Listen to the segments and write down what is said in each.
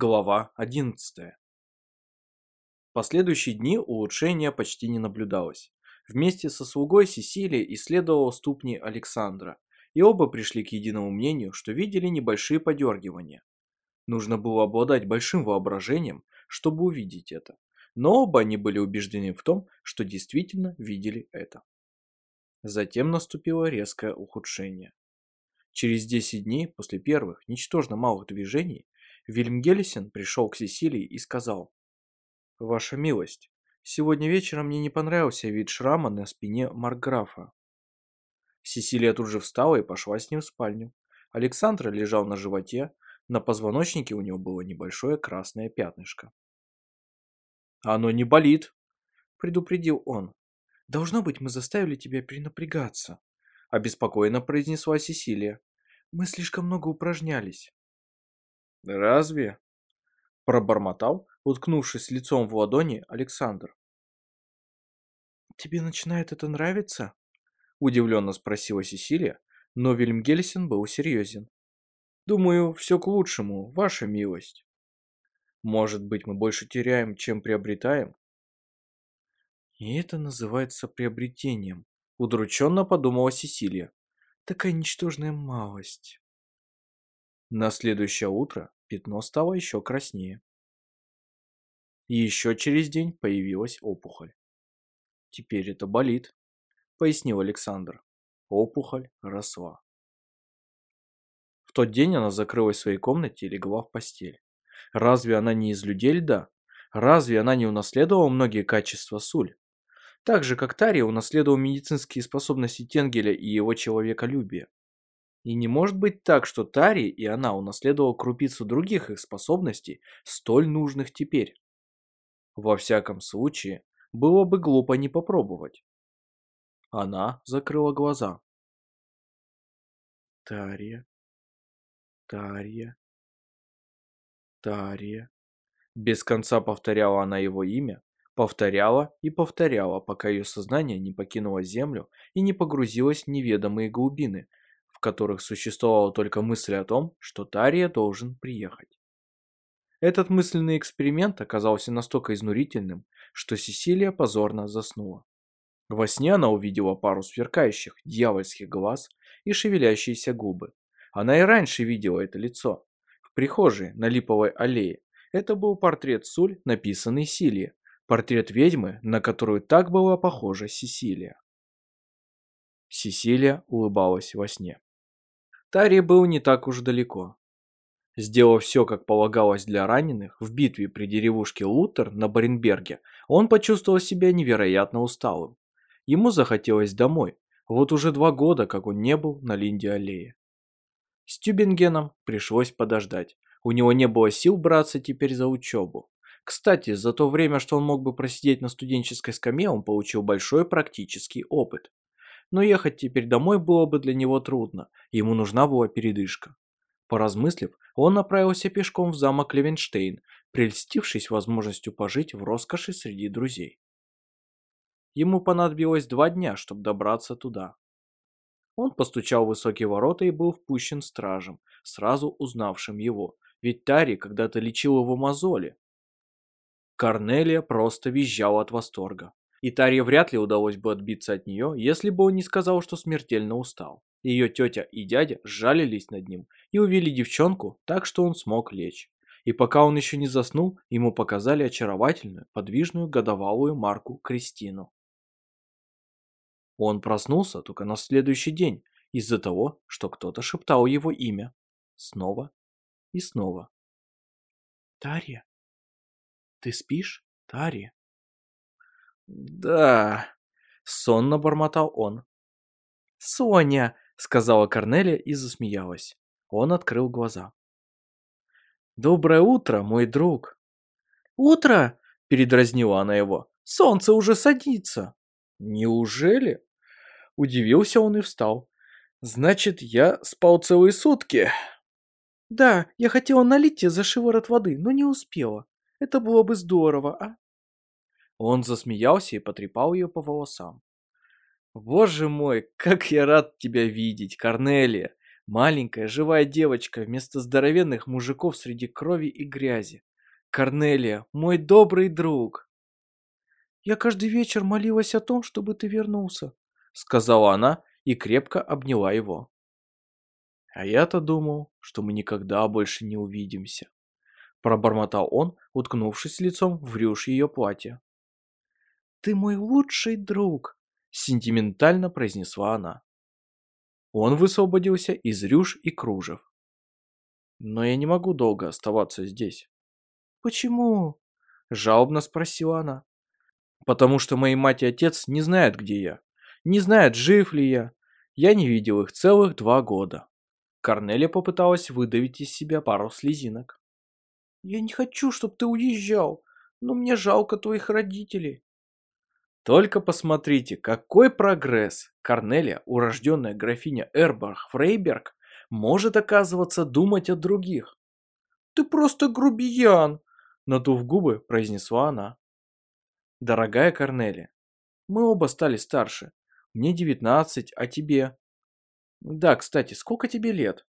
Глава 11. В последующие дни улучшения почти не наблюдалось. Вместе со слугой Сесилия исследовала ступни Александра, и оба пришли к единому мнению, что видели небольшие подергивания. Нужно было обладать большим воображением, чтобы увидеть это, но оба они были убеждены в том, что действительно видели это. Затем наступило резкое ухудшение. Через 10 дней после первых, ничтожно малых движений, Вильмгельсен пришел к Сесилии и сказал, «Ваша милость, сегодня вечером мне не понравился вид шрама на спине Маркграфа». Сесилия тут же встала и пошла с ним в спальню. Александр лежал на животе, на позвоночнике у него было небольшое красное пятнышко. «Оно не болит», — предупредил он. «Должно быть, мы заставили тебя перенапрягаться», — обеспокоенно произнесла Сесилия. «Мы слишком много упражнялись». «Разве?» – пробормотал, уткнувшись лицом в ладони Александр. «Тебе начинает это нравиться?» – удивленно спросила Сесилия, но Вильмгельсен был серьезен. «Думаю, все к лучшему, ваша милость. Может быть, мы больше теряем, чем приобретаем?» «И это называется приобретением», – удрученно подумала Сесилия. «Такая ничтожная малость». На следующее утро пятно стало еще краснее. Еще через день появилась опухоль. «Теперь это болит», — пояснил Александр. Опухоль росла. В тот день она закрылась в своей комнате и легла в постель. Разве она не из людей льда? Разве она не унаследовала многие качества Суль? Так же, как Тария унаследовал медицинские способности Тенгеля и его человеколюбие. И не может быть так, что Тари и она унаследовала крупицу других их способностей, столь нужных теперь. Во всяком случае, было бы глупо не попробовать. Она закрыла глаза. Тария, Тария, Тария. Без конца повторяла она его имя, повторяла и повторяла, пока ее сознание не покинуло землю и не погрузилось в неведомые глубины, в которых существовала только мысль о том, что Тария должен приехать. Этот мысленный эксперимент оказался настолько изнурительным, что Сесилия позорно заснула. Во сне она увидела пару сверкающих дьявольских глаз и шевелящиеся губы. Она и раньше видела это лицо. В прихожей на Липовой аллее. Это был портрет Суль, написанный Силия. Портрет ведьмы, на которую так была похожа Сесилия. Сесилия улыбалась во сне. Тари был не так уж далеко. Сделав все, как полагалось для раненых, в битве при деревушке Лутер на Баренберге, он почувствовал себя невероятно усталым. Ему захотелось домой, вот уже два года, как он не был на Линде-аллее. С Тюбингеном пришлось подождать, у него не было сил браться теперь за учебу. Кстати, за то время, что он мог бы просидеть на студенческой скамье, он получил большой практический опыт но ехать теперь домой было бы для него трудно, ему нужна была передышка. Поразмыслив, он направился пешком в замок Левенштейн, прельстившись возможностью пожить в роскоши среди друзей. Ему понадобилось два дня, чтобы добраться туда. Он постучал в высокие ворота и был впущен стражем, сразу узнавшим его, ведь Тари когда-то лечил его мозоли. Корнелия просто визжал от восторга. И Тарье вряд ли удалось бы отбиться от нее, если бы он не сказал, что смертельно устал. Ее тетя и дядя сжалились над ним и увели девчонку так, что он смог лечь. И пока он еще не заснул, ему показали очаровательную, подвижную годовалую Марку Кристину. Он проснулся только на следующий день из-за того, что кто-то шептал его имя. Снова и снова. «Тарья? Ты спишь, Тарья?» «Да», — сонно бормотал он. «Соня!» — сказала Корнелия и засмеялась. Он открыл глаза. «Доброе утро, мой друг!» «Утро!» — передразнила она его. «Солнце уже садится!» «Неужели?» Удивился он и встал. «Значит, я спал целые сутки?» «Да, я хотела налить тебе за шиворот воды, но не успела. Это было бы здорово, а?» Он засмеялся и потрепал ее по волосам. «Боже мой, как я рад тебя видеть, Корнелия! Маленькая живая девочка вместо здоровенных мужиков среди крови и грязи. Корнелия, мой добрый друг. Я каждый вечер молилась о том, чтобы ты вернулся, сказала она и крепко обняла его. А я-то думал, что мы никогда больше не увидимся. Пробормотал он, уткнувшись лицом в рюш ее платья. «Ты мой лучший друг!» — сентиментально произнесла она. Он высвободился из рюш и кружев. «Но я не могу долго оставаться здесь». «Почему?» — жалобно спросила она. «Потому что мои мать и отец не знают, где я. Не знают, жив ли я. Я не видел их целых два года». Корнелия попыталась выдавить из себя пару слезинок. «Я не хочу, чтобы ты уезжал, но мне жалко твоих родителей». Только посмотрите, какой прогресс! Корнелия, урожденная графиня Эрбах Фрейберг, может, оказываться, думать о других. «Ты просто грубиян!» Надув губы, произнесла она. «Дорогая Корнелия, мы оба стали старше. Мне девятнадцать, а тебе?» «Да, кстати, сколько тебе лет?»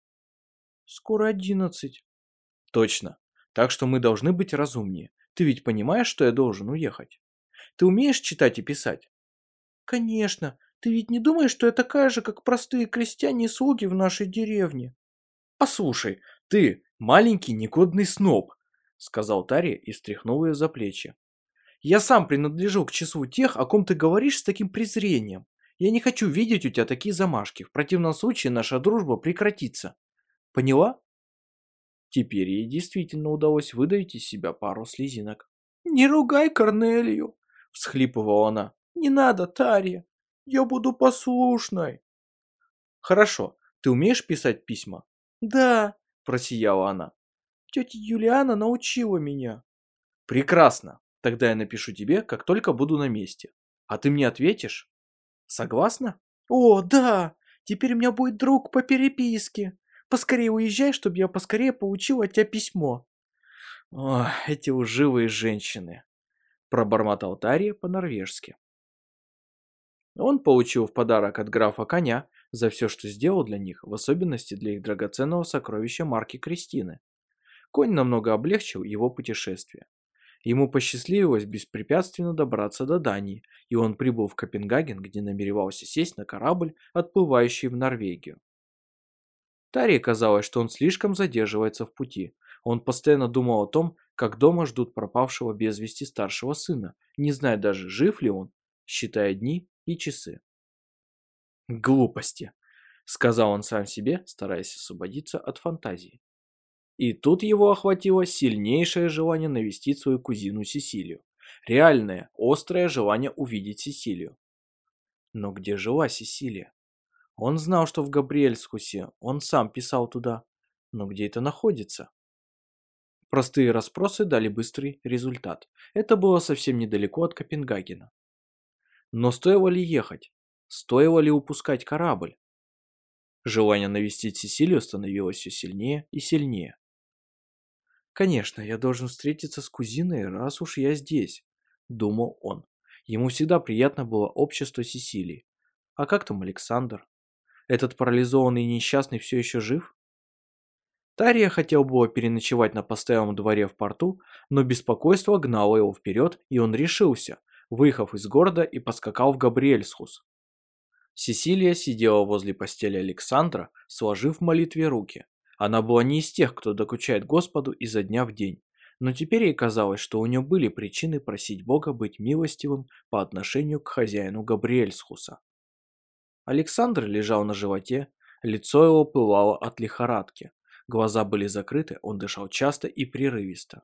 «Скоро одиннадцать». «Точно. Так что мы должны быть разумнее. Ты ведь понимаешь, что я должен уехать?» Ты умеешь читать и писать? Конечно. Ты ведь не думаешь, что я такая же, как простые крестьяне и слуги в нашей деревне? Послушай, ты маленький негодный сноб, сказал Тари и встряхнул ее за плечи. Я сам принадлежу к числу тех, о ком ты говоришь с таким презрением. Я не хочу видеть у тебя такие замашки. В противном случае наша дружба прекратится. Поняла? Теперь ей действительно удалось выдавить из себя пару слезинок. «Не ругай Корнелию всхлипывала она. «Не надо, Тарья! Я буду послушной!» «Хорошо. Ты умеешь писать письма?» «Да», – просияла она. «Тетя Юлиана научила меня». «Прекрасно. Тогда я напишу тебе, как только буду на месте. А ты мне ответишь? Согласна?» «О, да! Теперь у меня будет друг по переписке. Поскорее уезжай, чтобы я поскорее получила от тебя письмо». О, эти лживые женщины пробормотал Тарья по-норвежски. Он получил в подарок от графа коня за все, что сделал для них, в особенности для их драгоценного сокровища марки Кристины. Конь намного облегчил его путешествие. Ему посчастливилось беспрепятственно добраться до Дании, и он прибыл в Копенгаген, где намеревался сесть на корабль, отплывающий в Норвегию. Тарии казалось, что он слишком задерживается в пути. Он постоянно думал о том, как дома ждут пропавшего без вести старшего сына, не зная даже, жив ли он, считая дни и часы. «Глупости», — сказал он сам себе, стараясь освободиться от фантазии. И тут его охватило сильнейшее желание навестить свою кузину Сесилию. Реальное, острое желание увидеть Сесилию. Но где жила Сесилия? Он знал, что в Габриэльскусе, он сам писал туда. Но где это находится? Простые расспросы дали быстрый результат. Это было совсем недалеко от Копенгагена. Но стоило ли ехать? Стоило ли упускать корабль? Желание навестить Сесилию становилось все сильнее и сильнее. «Конечно, я должен встретиться с кузиной, раз уж я здесь», – думал он. Ему всегда приятно было общество Сесилии. А как там Александр? Этот парализованный несчастный все еще жив? Тария хотел было переночевать на постоялом дворе в порту, но беспокойство гнало его вперед, и он решился, выехав из города и поскакал в Габриэльсхус. Сесилия сидела возле постели Александра, сложив в молитве руки. Она была не из тех, кто докучает Господу изо дня в день, но теперь ей казалось, что у нее были причины просить Бога быть милостивым по отношению к хозяину Габриэльсхуса. Александр лежал на животе, лицо его пылало от лихорадки. Глаза были закрыты, он дышал часто и прерывисто.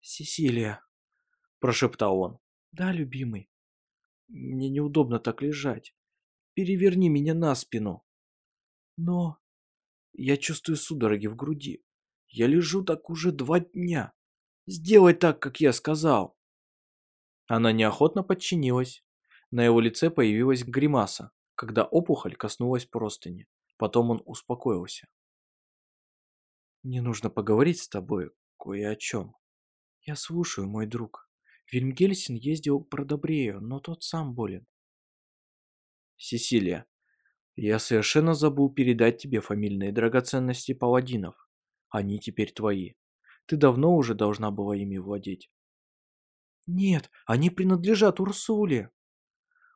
«Сесилия», – прошептал он. «Да, любимый. Мне неудобно так лежать. Переверни меня на спину». «Но...» Я чувствую судороги в груди. Я лежу так уже два дня. Сделай так, как я сказал. Она неохотно подчинилась. На его лице появилась гримаса, когда опухоль коснулась простыни. Потом он успокоился. Мне нужно поговорить с тобой кое о чем. Я слушаю, мой друг. Вильмгельсин ездил к Бродобрею, но тот сам болен. Сесилия, Я совершенно забыл передать тебе фамильные драгоценности паладинов. Они теперь твои. Ты давно уже должна была ими владеть. Нет, они принадлежат Урсуле.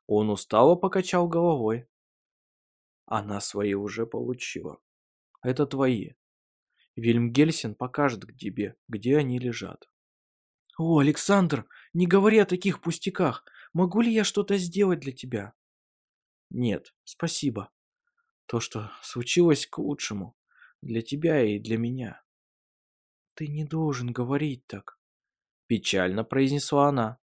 Он устало покачал головой. Она свои уже получила. Это твои. Вильмгельсен покажет к тебе, где они лежат. О, Александр, не говори о таких пустяках. Могу ли я что-то сделать для тебя? Нет, спасибо. То, что случилось к лучшему. Для тебя и для меня. Ты не должен говорить так. Печально произнесла она.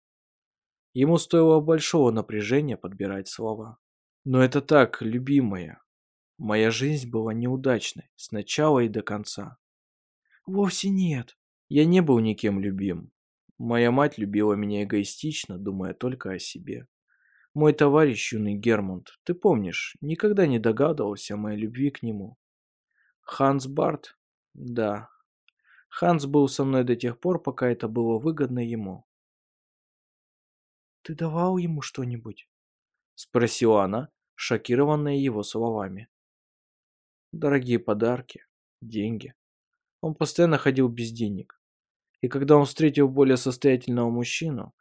Ему стоило большого напряжения подбирать слова. Но это так, любимая. Моя жизнь была неудачной, с начала и до конца. Вовсе нет. Я не был никем любим. Моя мать любила меня эгоистично, думая только о себе. Мой товарищ, юный Гермунд, ты помнишь, никогда не догадывался о моей любви к нему. Ханс Барт? Да. Ханс был со мной до тех пор, пока это было выгодно ему. «Ты давал ему что-нибудь?» Спросила она, шокированная его словами. Дорогие подарки, деньги. Он постоянно ходил без денег. И когда он встретил более состоятельного мужчину,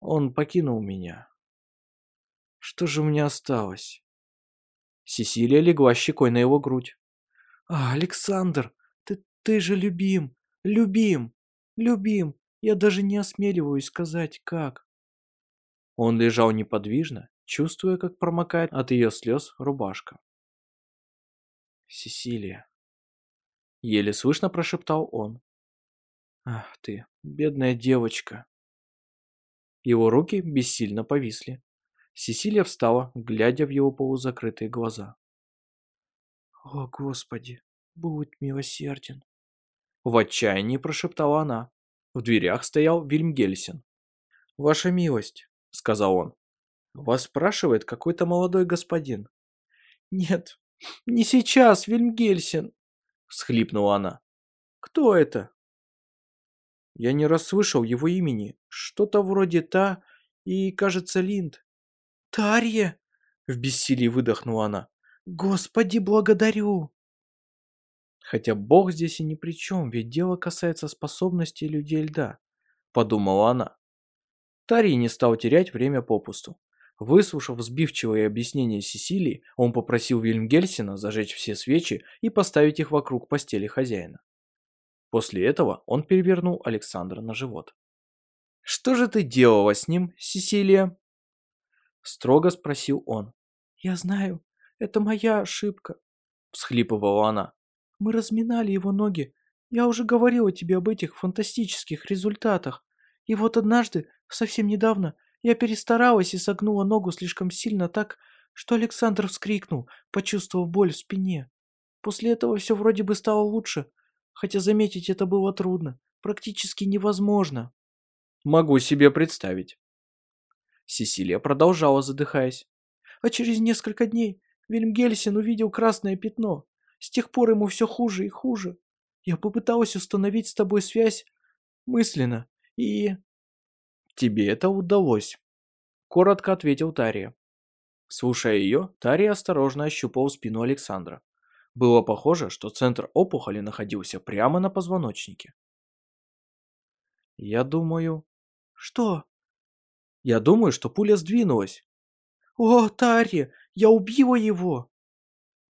он покинул меня. Что же мне осталось? Сесилия легла щекой на его грудь. «А, Александр, ты, ты же любим, любим, любим. Я даже не осмеливаюсь сказать, как». Он лежал неподвижно, чувствуя, как промокает от ее слез рубашка. «Сесилия», — еле слышно прошептал он. «Ах ты, бедная девочка». Его руки бессильно повисли. Сесилия встала, глядя в его полузакрытые глаза. «О, Господи, будь милосерден!» В отчаянии прошептала она. В дверях стоял Вильмгельсен. «Ваша милость», — сказал он. «Вас спрашивает какой-то молодой господин». «Нет, не сейчас, Вильмгельсен», — всхлипнула она. «Кто это?» Я не расслышал его имени. Что-то вроде Та и, кажется, Линд. «Тарья!» — в бессилии выдохнула она. «Господи, благодарю!» Хотя Бог здесь и ни при чем, ведь дело касается способностей людей льда, подумала она. Тарий не стал терять время попусту. Выслушав сбивчивое объяснение Сесилии, он попросил Вильмгельсена зажечь все свечи и поставить их вокруг постели хозяина. После этого он перевернул Александра на живот. «Что же ты делала с ним, Сесилия?» Строго спросил он. «Я знаю, это моя ошибка», — всхлипывала она. «Мы разминали его ноги. Я уже говорила тебе об этих фантастических результатах. И вот однажды, совсем недавно, я перестаралась и согнула ногу слишком сильно так, что Александр вскрикнул, почувствовав боль в спине. После этого все вроде бы стало лучше, хотя заметить это было трудно, практически невозможно. Могу себе представить. Сесилия продолжала, задыхаясь. А через несколько дней Вильмгельсен увидел красное пятно. С тех пор ему все хуже и хуже. Я попыталась установить с тобой связь мысленно, и... Тебе это удалось. Коротко ответил Тария. Слушая ее, Тария осторожно ощупал спину Александра. Было похоже, что центр опухоли находился прямо на позвоночнике. «Я думаю...» «Что?» «Я думаю, что пуля сдвинулась». «О, Тария, я убила его!»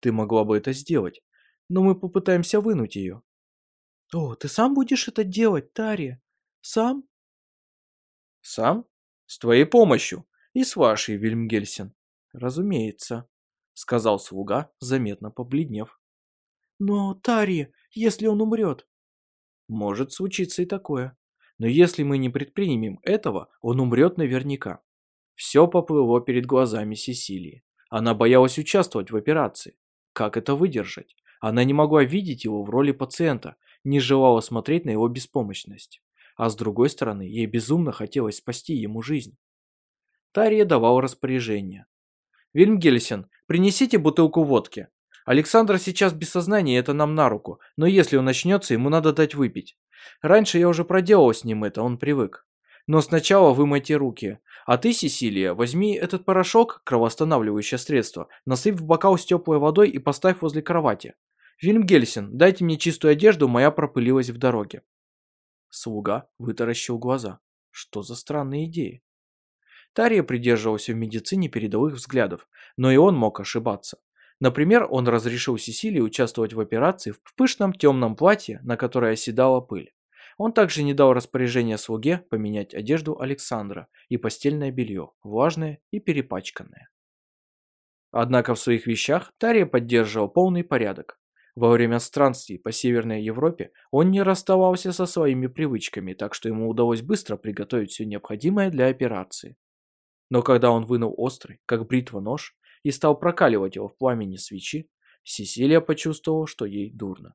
«Ты могла бы это сделать, но мы попытаемся вынуть ее». «О, ты сам будешь это делать, Тария? Сам?» «Сам? С твоей помощью и с вашей, Вильмгельсен. Разумеется» сказал слуга, заметно побледнев. Но, Тари, если он умрет? Может случиться и такое. Но если мы не предпримем этого, он умрет наверняка. Все поплыло перед глазами Сесилии. Она боялась участвовать в операции. Как это выдержать? Она не могла видеть его в роли пациента, не желала смотреть на его беспомощность. А с другой стороны, ей безумно хотелось спасти ему жизнь. Тария давал распоряжение. «Вильмгельсен, принесите бутылку водки. Александр сейчас без сознания, это нам на руку, но если он начнется, ему надо дать выпить. Раньше я уже проделал с ним это, он привык. Но сначала вымойте руки. А ты, Сесилия, возьми этот порошок, кровоостанавливающее средство, насыпь в бокал с теплой водой и поставь возле кровати. Вильмгельсен, дайте мне чистую одежду, моя пропылилась в дороге. Слуга вытаращил глаза. Что за странные идеи? Тария придерживался в медицине передовых взглядов, но и он мог ошибаться. Например, он разрешил Сесилии участвовать в операции в пышном темном платье, на которое оседала пыль. Он также не дал распоряжения слуге поменять одежду Александра и постельное белье, влажное и перепачканное. Однако в своих вещах Тария поддерживал полный порядок. Во время странствий по Северной Европе он не расставался со своими привычками, так что ему удалось быстро приготовить все необходимое для операции. Но когда он вынул острый, как бритва нож, и стал прокаливать его в пламени свечи, Сесилия почувствовала, что ей дурно.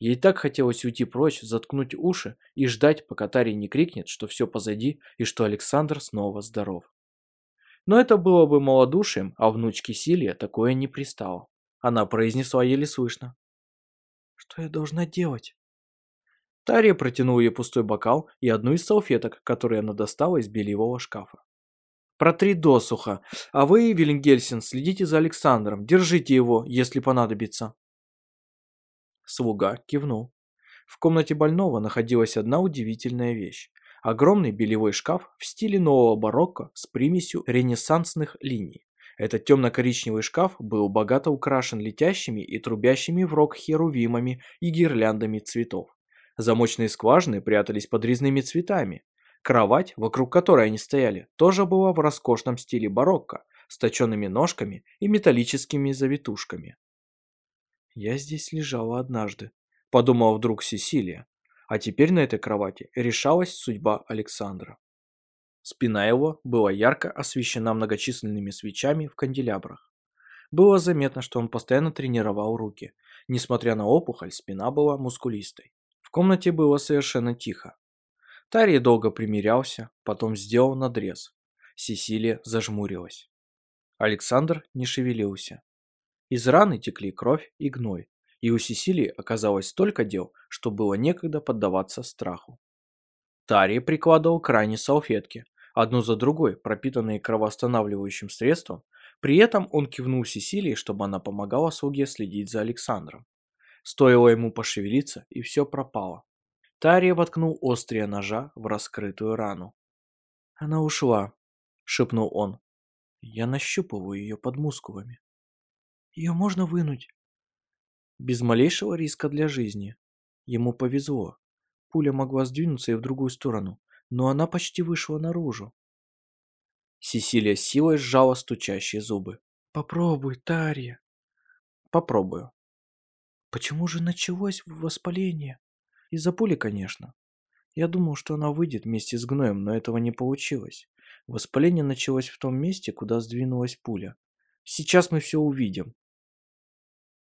Ей так хотелось уйти прочь, заткнуть уши и ждать, пока Тари не крикнет, что все позади и что Александр снова здоров. Но это было бы малодушием, а внучке Силия такое не пристало. Она произнесла еле слышно. «Что я должна делать?» Тария протянула ей пустой бокал и одну из салфеток, которые она достала из бельевого шкафа. «Протри досуха, а вы, Вильгельсен, следите за Александром, держите его, если понадобится». Слуга кивнул. В комнате больного находилась одна удивительная вещь. Огромный белевой шкаф в стиле нового барокко с примесью ренессансных линий. Этот темно-коричневый шкаф был богато украшен летящими и трубящими в рог херувимами и гирляндами цветов. Замочные скважины прятались под резными цветами. Кровать, вокруг которой они стояли, тоже была в роскошном стиле барокко, с точенными ножками и металлическими завитушками. «Я здесь лежала однажды», – подумала вдруг Сесилия. А теперь на этой кровати решалась судьба Александра. Спина его была ярко освещена многочисленными свечами в канделябрах. Было заметно, что он постоянно тренировал руки. Несмотря на опухоль, спина была мускулистой. В комнате было совершенно тихо. Тарий долго примирялся, потом сделал надрез. Сесилия зажмурилась. Александр не шевелился. Из раны текли кровь и гной, и у Сесилии оказалось столько дел, что было некогда поддаваться страху. Тари прикладывал к ране салфетки, одну за другой, пропитанные кровоостанавливающим средством, при этом он кивнул Сесилии, чтобы она помогала слуге следить за Александром. Стоило ему пошевелиться, и все пропало. Тария воткнул острие ножа в раскрытую рану. «Она ушла», — шепнул он. «Я нащупываю ее под мускулами». Ее можно вынуть. Без малейшего риска для жизни. Ему повезло. Пуля могла сдвинуться и в другую сторону, но она почти вышла наружу. Сесилия силой сжала стучащие зубы. «Попробуй, Тарья». «Попробую». «Почему же началось воспаление?» «Из-за пули, конечно. Я думал, что она выйдет вместе с гноем, но этого не получилось. Воспаление началось в том месте, куда сдвинулась пуля. Сейчас мы все увидим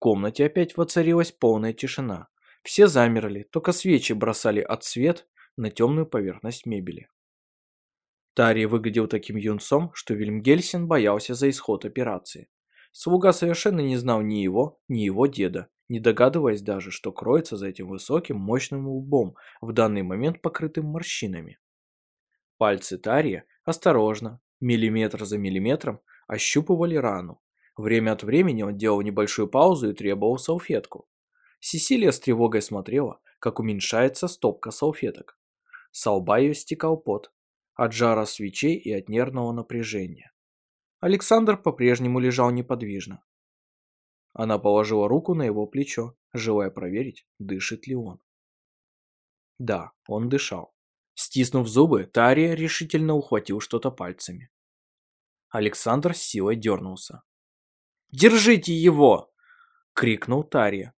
комнате опять воцарилась полная тишина. Все замерли, только свечи бросали от свет на темную поверхность мебели. Тари выглядел таким юнцом, что Вильмгельсен боялся за исход операции. Слуга совершенно не знал ни его, ни его деда, не догадываясь даже, что кроется за этим высоким, мощным лбом, в данный момент покрытым морщинами. Пальцы Тария осторожно, миллиметр за миллиметром, ощупывали рану, Время от времени он делал небольшую паузу и требовал салфетку. Сесилия с тревогой смотрела, как уменьшается стопка салфеток. С лба ее стекал пот, от жара свечей и от нервного напряжения. Александр по-прежнему лежал неподвижно. Она положила руку на его плечо, желая проверить, дышит ли он. Да, он дышал. Стиснув зубы, Тария решительно ухватил что-то пальцами. Александр с силой дернулся. Держите его!» — крикнул Тарья.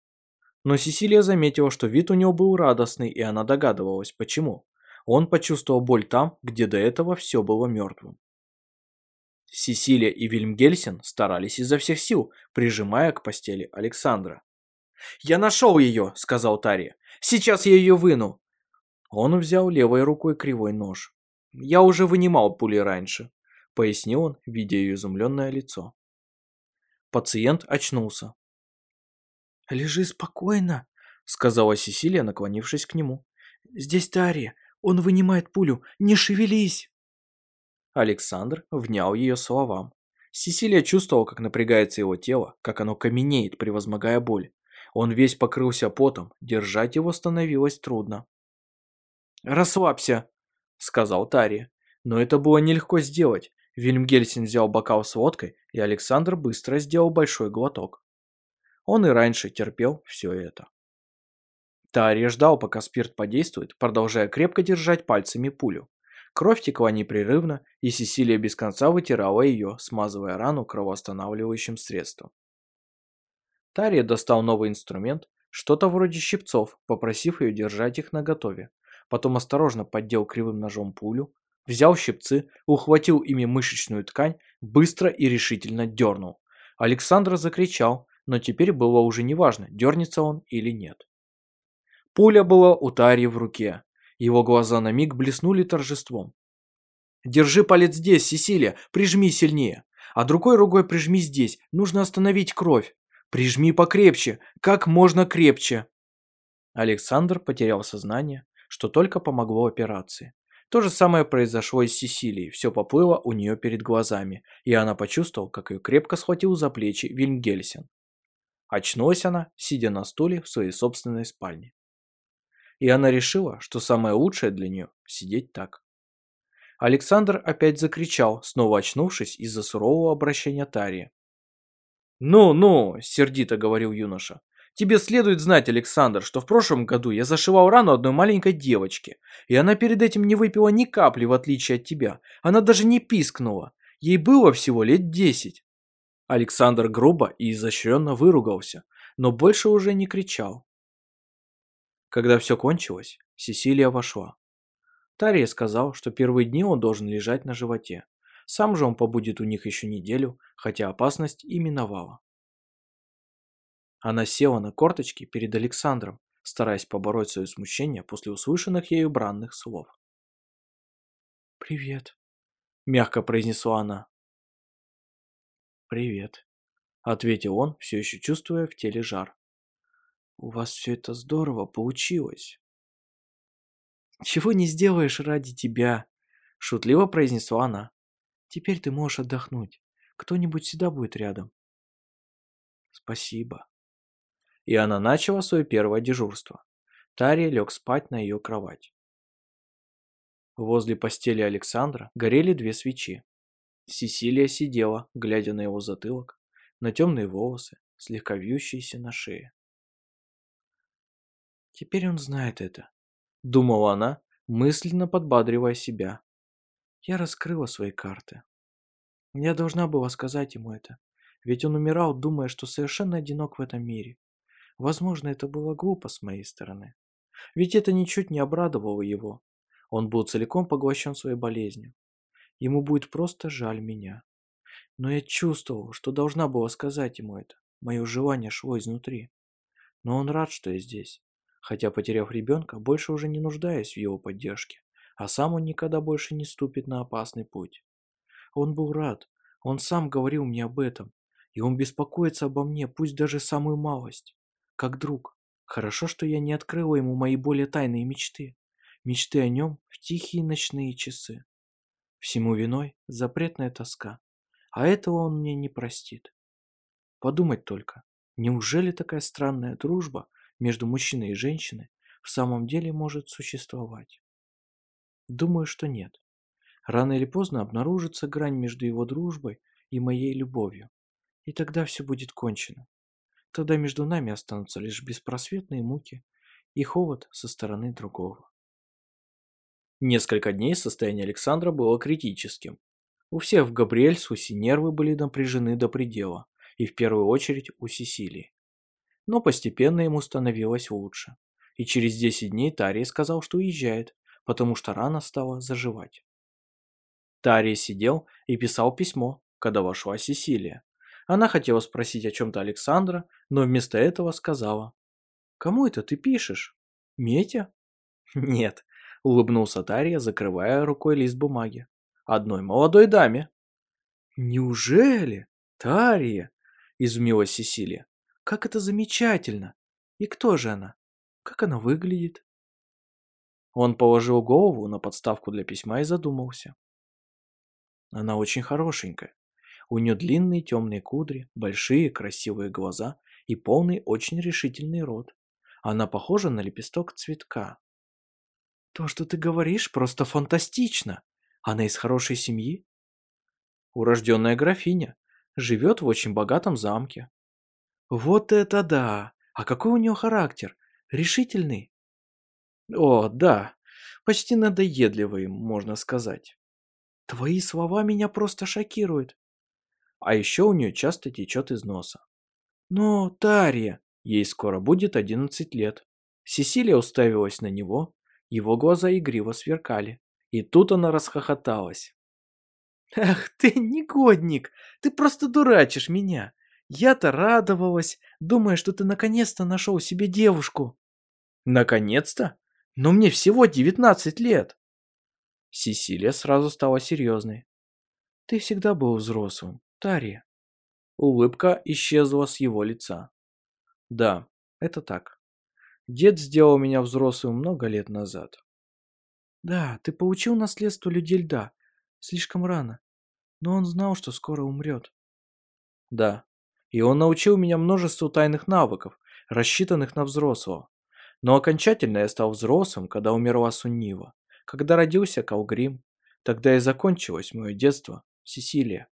Но Сесилия заметила, что вид у него был радостный, и она догадывалась, почему. Он почувствовал боль там, где до этого все было мертвым. Сесилия и Вильмгельсен старались изо всех сил, прижимая к постели Александра. «Я нашел ее!» — сказал Тарья. «Сейчас я ее выну!» Он взял левой рукой кривой нож. «Я уже вынимал пули раньше», — пояснил он, видя ее изумленное лицо. Пациент очнулся. «Лежи спокойно», — сказала Сесилия, наклонившись к нему. «Здесь Тария. Он вынимает пулю! Не шевелись!» Александр внял ее словам. Сесилия чувствовал, как напрягается его тело, как оно каменеет, превозмогая боль. Он весь покрылся потом, держать его становилось трудно. «Расслабься», — сказал Тари. Но это было нелегко сделать. Вильмгельсин взял бокал с водкой, и Александр быстро сделал большой глоток. Он и раньше терпел все это. Тари ждал, пока спирт подействует, продолжая крепко держать пальцами пулю. Кровь текла непрерывно, и Сесилия без конца вытирала ее, смазывая рану кровоостанавливающим средством. Тария достал новый инструмент, что-то вроде щипцов, попросив ее держать их наготове. Потом осторожно поддел кривым ножом пулю, взял щипцы, ухватил ими мышечную ткань, быстро и решительно дернул. Александр закричал, но теперь было уже неважно, дернется он или нет. Пуля была у Тарии в руке, его глаза на миг блеснули торжеством. «Держи палец здесь, Сесилия, прижми сильнее. А другой рукой прижми здесь, нужно остановить кровь. Прижми покрепче, как можно крепче». Александр потерял сознание, что только помогло операции. То же самое произошло и с Сесилией, все поплыло у нее перед глазами, и она почувствовала, как ее крепко схватил за плечи Вильмгельсен. Очнулась она, сидя на стуле в своей собственной спальне и она решила, что самое лучшее для нее – сидеть так. Александр опять закричал, снова очнувшись из-за сурового обращения Тарии. «Ну-ну», – сердито говорил юноша, – «тебе следует знать, Александр, что в прошлом году я зашивал рану одной маленькой девочке, и она перед этим не выпила ни капли, в отличие от тебя. Она даже не пискнула. Ей было всего лет десять». Александр грубо и изощренно выругался, но больше уже не кричал. Когда все кончилось, Сесилия вошла. Тария сказал, что первые дни он должен лежать на животе. Сам же он побудет у них еще неделю, хотя опасность и миновала. Она села на корточки перед Александром, стараясь побороть свое смущение после услышанных ею бранных слов. «Привет», — мягко произнесла она. «Привет», — ответил он, все еще чувствуя в теле жар. У вас все это здорово получилось. Чего не сделаешь ради тебя, шутливо произнесла она. Теперь ты можешь отдохнуть. Кто-нибудь всегда будет рядом. Спасибо. И она начала свое первое дежурство. Тария лег спать на ее кровать. Возле постели Александра горели две свечи. Сесилия сидела, глядя на его затылок, на темные волосы, слегка вьющиеся на шее. Теперь он знает это. Думала она, мысленно подбадривая себя. Я раскрыла свои карты. Я должна была сказать ему это, ведь он умирал, думая, что совершенно одинок в этом мире. Возможно, это было глупо с моей стороны. Ведь это ничуть не обрадовало его. Он был целиком поглощен своей болезнью. Ему будет просто жаль меня. Но я чувствовал, что должна была сказать ему это. Мое желание шло изнутри. Но он рад, что я здесь хотя, потеряв ребенка, больше уже не нуждаясь в его поддержке, а сам он никогда больше не ступит на опасный путь. Он был рад, он сам говорил мне об этом, и он беспокоится обо мне, пусть даже самую малость. Как друг. Хорошо, что я не открыла ему мои более тайные мечты. Мечты о нем в тихие ночные часы. Всему виной запретная тоска. А этого он мне не простит. Подумать только, неужели такая странная дружба между мужчиной и женщиной в самом деле может существовать? Думаю, что нет. Рано или поздно обнаружится грань между его дружбой и моей любовью. И тогда все будет кончено. Тогда между нами останутся лишь беспросветные муки и холод со стороны другого. Несколько дней состояние Александра было критическим. У всех в Габриэльсусе нервы были напряжены до предела, и в первую очередь у Сесилии. Но постепенно ему становилось лучше. И через 10 дней Тарий сказал, что уезжает, потому что рана стала заживать. Тарий сидел и писал письмо, когда вошла Сесилия. Она хотела спросить о чем-то Александра, но вместо этого сказала. «Кому это ты пишешь? Метя?» «Нет», — улыбнулся Тария, закрывая рукой лист бумаги. «Одной молодой даме». «Неужели? Тария?» — изумилась Сесилия. Как это замечательно! И кто же она? Как она выглядит? Он положил голову на подставку для письма и задумался. Она очень хорошенькая. У нее длинные темные кудри, большие красивые глаза и полный очень решительный рот. Она похожа на лепесток цветка. То, что ты говоришь, просто фантастично. Она из хорошей семьи? Урожденная графиня. Живет в очень богатом замке. Вот это да! А какой у нее характер? Решительный? О, да. Почти надоедливый, можно сказать. Твои слова меня просто шокируют. А еще у нее часто течет из носа. Но, Тарья, ей скоро будет 11 лет. Сесилия уставилась на него, его глаза игриво сверкали. И тут она расхохоталась. «Ах ты, негодник! Ты просто дурачишь меня! Я-то радовалась, думая, что ты наконец-то нашел себе девушку!» «Наконец-то? Но мне всего 19 лет!» Сесилия сразу стала серьезной. «Ты всегда был взрослым, Тария». Улыбка исчезла с его лица. «Да, это так. Дед сделал меня взрослым много лет назад». «Да, ты получил наследство людей льда. Слишком рано. Но он знал, что скоро умрет». «Да, и он научил меня множеству тайных навыков, рассчитанных на взрослого. Но окончательно я стал взрослым, когда умерла Суннива, когда родился Калгрим. Тогда и закончилось мое детство, Сесилия.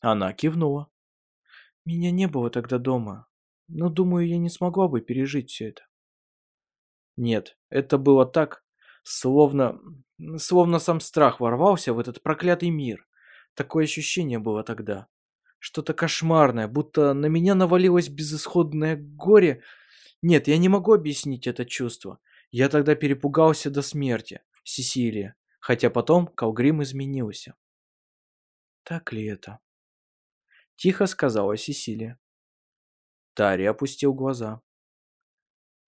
Она кивнула. Меня не было тогда дома, но думаю, я не смогла бы пережить все это. Нет, это было так, словно... словно сам страх ворвался в этот проклятый мир. Такое ощущение было тогда. Что-то кошмарное, будто на меня навалилось безысходное горе. Нет, я не могу объяснить это чувство. Я тогда перепугался до смерти, Сесилия, хотя потом Калгрим изменился. Так ли это? Тихо сказала Сесилия. Тари опустил глаза.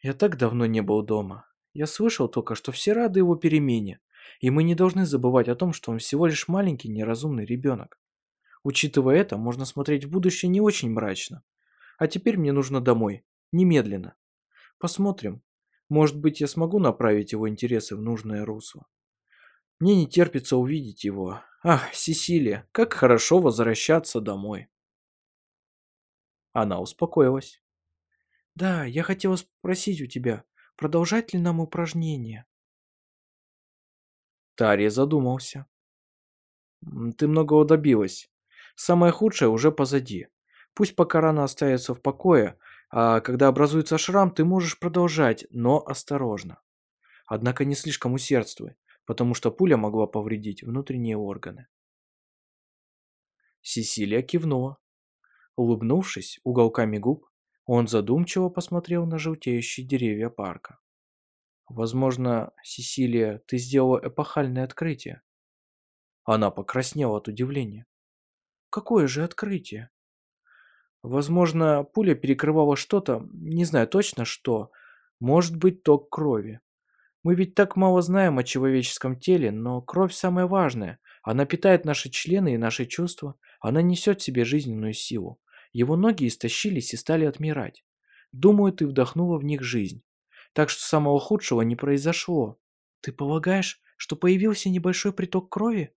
Я так давно не был дома. Я слышал только, что все рады его перемене, и мы не должны забывать о том, что он всего лишь маленький неразумный ребенок. Учитывая это, можно смотреть в будущее не очень мрачно. А теперь мне нужно домой. Немедленно. Посмотрим. Может быть, я смогу направить его интересы в нужное русло. Мне не терпится увидеть его. Ах, Сесилия, как хорошо возвращаться домой. Она успокоилась. Да, я хотела спросить у тебя, продолжать ли нам упражнение? Тария задумался. Ты многого добилась. Самое худшее уже позади. Пусть пока рана остается в покое, а когда образуется шрам, ты можешь продолжать, но осторожно. Однако не слишком усердствуй, потому что пуля могла повредить внутренние органы. Сесилия кивнула. Улыбнувшись уголками губ, он задумчиво посмотрел на желтеющие деревья парка. «Возможно, Сесилия, ты сделала эпохальное открытие». Она покраснела от удивления. Какое же открытие? Возможно, пуля перекрывала что-то, не знаю точно что. Может быть, ток крови. Мы ведь так мало знаем о человеческом теле, но кровь самое важное. Она питает наши члены и наши чувства. Она несет в себе жизненную силу. Его ноги истощились и стали отмирать. Думаю, ты вдохнула в них жизнь. Так что самого худшего не произошло. Ты полагаешь, что появился небольшой приток крови?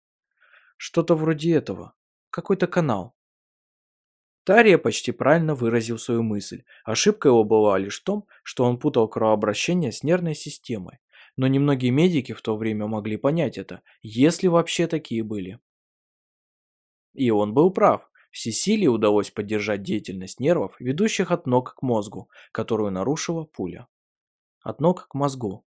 Что-то вроде этого какой-то канал. Тария почти правильно выразил свою мысль. Ошибка его была лишь в том, что он путал кровообращение с нервной системой. Но немногие медики в то время могли понять это, если вообще такие были. И он был прав. Сесилии удалось поддержать деятельность нервов, ведущих от ног к мозгу, которую нарушила пуля. От ног к мозгу.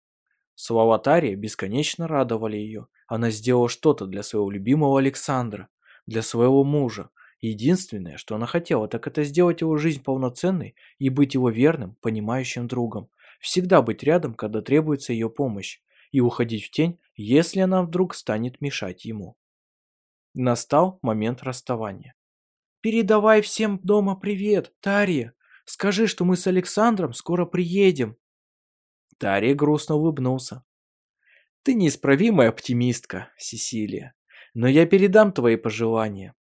Слова Тарии бесконечно радовали ее. Она сделала что-то для своего любимого Александра для своего мужа. Единственное, что она хотела, так это сделать его жизнь полноценной и быть его верным, понимающим другом. Всегда быть рядом, когда требуется ее помощь, и уходить в тень, если она вдруг станет мешать ему. Настал момент расставания. «Передавай всем дома привет, Тария! Скажи, что мы с Александром скоро приедем!» Тария грустно улыбнулся. «Ты неисправимая оптимистка, Сесилия но я передам твои пожелания.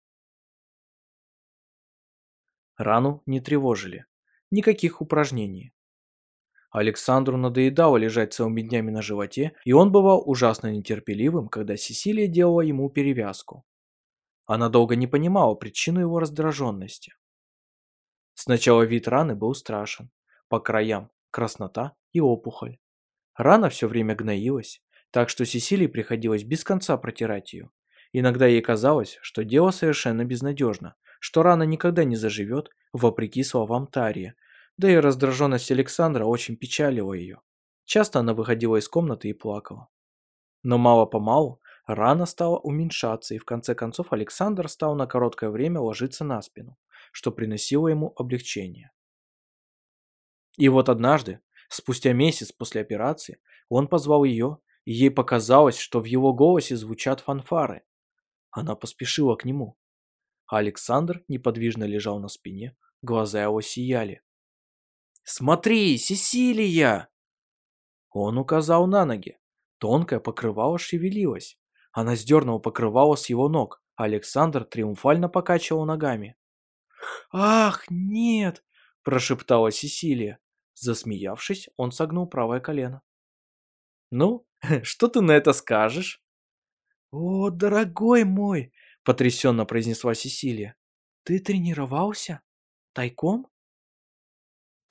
Рану не тревожили. Никаких упражнений. Александру надоедало лежать целыми днями на животе, и он бывал ужасно нетерпеливым, когда Сесилия делала ему перевязку. Она долго не понимала причину его раздраженности. Сначала вид раны был страшен. По краям краснота и опухоль. Рана все время гноилась, так что Сесилии приходилось без конца протирать ее. Иногда ей казалось, что дело совершенно безнадежно, что рана никогда не заживет, вопреки словам Тарии, да и раздраженность Александра очень печалила ее. Часто она выходила из комнаты и плакала. Но мало-помалу рана стала уменьшаться, и в конце концов Александр стал на короткое время ложиться на спину, что приносило ему облегчение. И вот однажды, спустя месяц после операции, он позвал ее, и ей показалось, что в его голосе звучат фанфары. Она поспешила к нему. Александр неподвижно лежал на спине, глаза его сияли. «Смотри, Сесилия!» Он указал на ноги. Тонкое покрывало шевелилось. Она сдернула покрывало с его ног. Александр триумфально покачивал ногами. «Ах, нет!» – прошептала Сесилия. Засмеявшись, он согнул правое колено. «Ну, что ты на это скажешь?» «О, дорогой мой!» – потрясенно произнесла Сесилия. «Ты тренировался? Тайком?»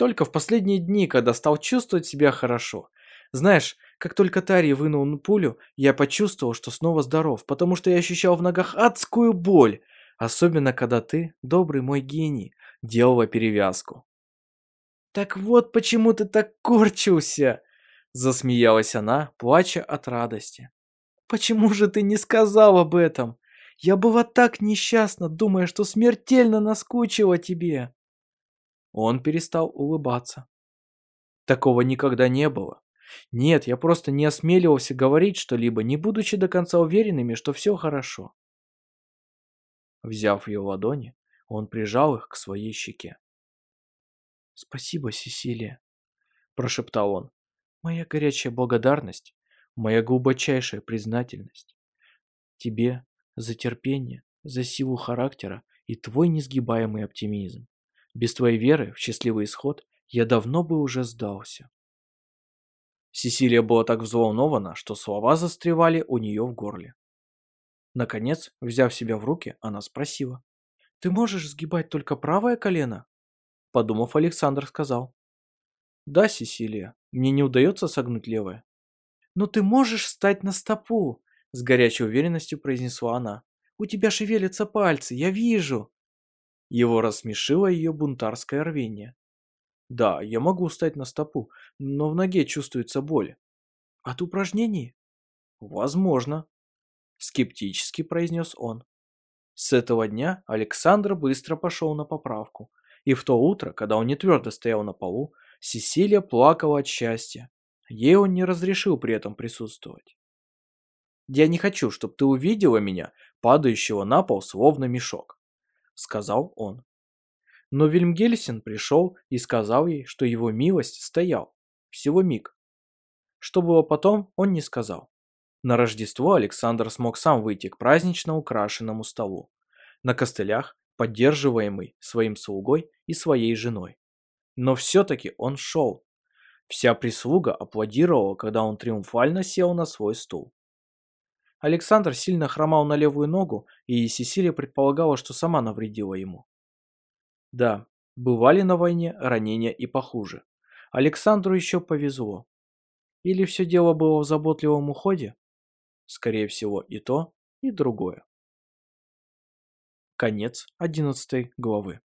Только в последние дни, когда стал чувствовать себя хорошо. Знаешь, как только Тари вынул пулю, я почувствовал, что снова здоров, потому что я ощущал в ногах адскую боль. Особенно, когда ты, добрый мой гений, делала перевязку. «Так вот почему ты так корчился!» Засмеялась она, плача от радости. «Почему же ты не сказал об этом? Я была так несчастна, думая, что смертельно наскучила тебе!» Он перестал улыбаться. Такого никогда не было. Нет, я просто не осмеливался говорить что-либо, не будучи до конца уверенными, что все хорошо. Взяв ее ладони, он прижал их к своей щеке. «Спасибо, Сесилия», – прошептал он. «Моя горячая благодарность, моя глубочайшая признательность. Тебе за терпение, за силу характера и твой несгибаемый оптимизм. Без твоей веры в счастливый исход я давно бы уже сдался. Сесилия была так взволнована, что слова застревали у нее в горле. Наконец, взяв себя в руки, она спросила. «Ты можешь сгибать только правое колено?» Подумав, Александр сказал. «Да, Сесилия, мне не удается согнуть левое». «Но ты можешь встать на стопу!» С горячей уверенностью произнесла она. «У тебя шевелятся пальцы, я вижу!» Его рассмешило ее бунтарское рвение. Да, я могу встать на стопу, но в ноге чувствуется боль. От упражнений? Возможно, скептически произнес он. С этого дня Александр быстро пошел на поправку. И в то утро, когда он не твердо стоял на полу, Сесилия плакала от счастья. Ей он не разрешил при этом присутствовать. «Я не хочу, чтобы ты увидела меня, падающего на пол, словно мешок сказал он. Но Вильмгельсен пришел и сказал ей, что его милость стоял. Всего миг. Что было потом, он не сказал. На Рождество Александр смог сам выйти к празднично украшенному столу. На костылях, поддерживаемый своим слугой и своей женой. Но все-таки он шел. Вся прислуга аплодировала, когда он триумфально сел на свой стул. Александр сильно хромал на левую ногу, и Сесилия предполагала, что сама навредила ему. Да, бывали на войне ранения и похуже. Александру еще повезло. Или все дело было в заботливом уходе? Скорее всего и то, и другое. Конец 11 главы.